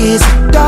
is a dog.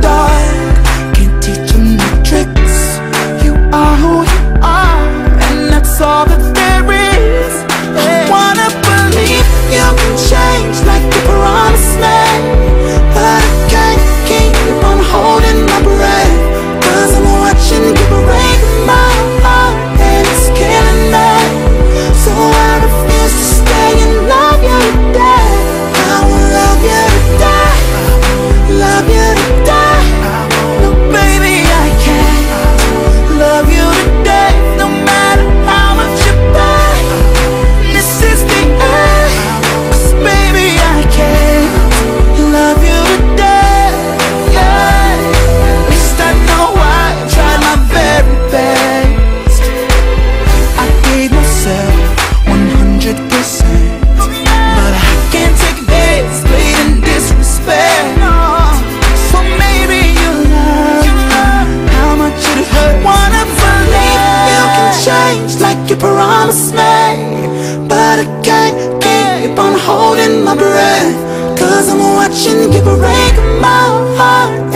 die my breath. Cause I'm watching you break my heart.